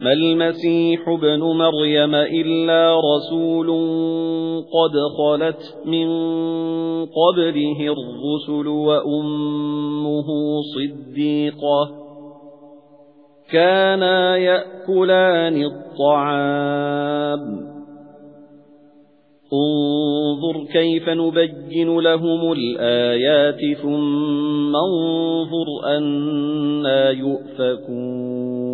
مَا الْمَسِيحُ ابْنُ مَرْيَمَ إِلَّا رَسُولٌ قَدْ خَلَتْ مِن قَبْلِهِ الرُّسُلُ وَأُمُّهُ صِدِّيقَةٌ. كَانَا يَأْكُلَانِ الطَّعَامَ. انظُرْ كَيْفَ نُبَيِّنُ لَهُمُ الْآيَاتِ ثُمَّ انظُرْ أَنَّى يُؤْفَكُونَ.